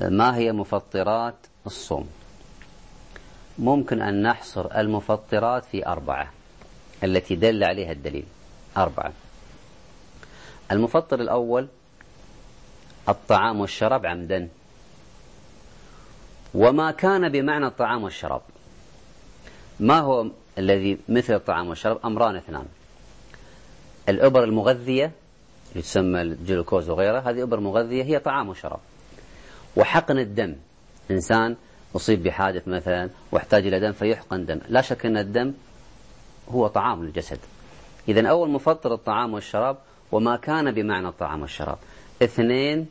ما هي مفطرات الصوم؟ ممكن أن نحصر المفطرات في أربعة التي دل عليها الدليل. أربعة. المفطر الأول الطعام والشراب عمدا. وما كان بمعنى الطعام والشراب. ما هو الذي مثل الطعام والشراب؟ أمران اثنان. الأبر المغذية اللي تسمى الجلوكوز وغيرها هذه أبر مغذية هي طعام وشراب. وحقن الدم. إنسان أصيب بحادث مثلا واحتاج إلى دم فيحقن دم. لا شك أن الدم هو طعام للجسد إذا أول مفطر الطعام والشراب وما كان بمعنى الطعام والشراب. اثنين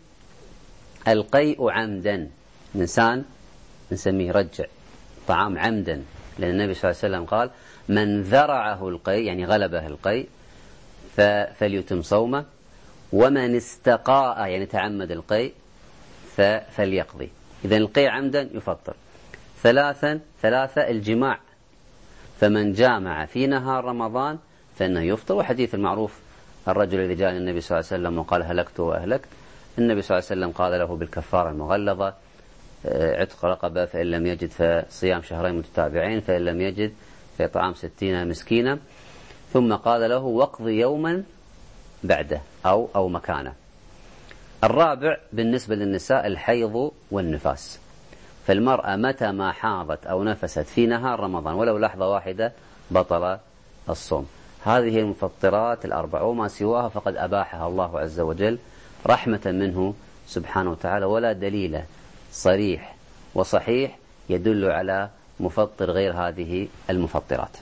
القيء عمدا. إنسان نسميه رجع طعام عمدا. لأن النبي صلى الله عليه وسلم قال من ذرعه القيء يعني غلبه القيء فليتم صومه. ومن استقاء يعني تعمد القيء فليقضي. إذا القيء عمدا يفطر ثلاثا ثلاثة الجماع. فمن جامع في نهار رمضان فإنه يفطر. وحديث المعروف الرجل الذي جاء للنبي صلى الله عليه وسلم وقال هلكت وأهلكت النبي صلى الله عليه وسلم قال له بالكفارة المغلظة آه، عتق رقبة فإن لم يجد فصيام شهرين متتابعين فإن لم يجد فإطعام ستين مسكينا. ثم قال له واقض يوما بعده أو أو مكانه. الرابع بالنسبة للنساء الحيض والنفاس. فالمرأة متى ما حاضت أو نفست في نهار رمضان ولو لحظة واحدة بطل الصوم. هذه المفطرات الأربع وما سواها فقد أباحها الله عز وجل رحمة منه سبحانه وتعالى. ولا دليل صريح وصحيح يدل على مفطر غير هذه المفطرات.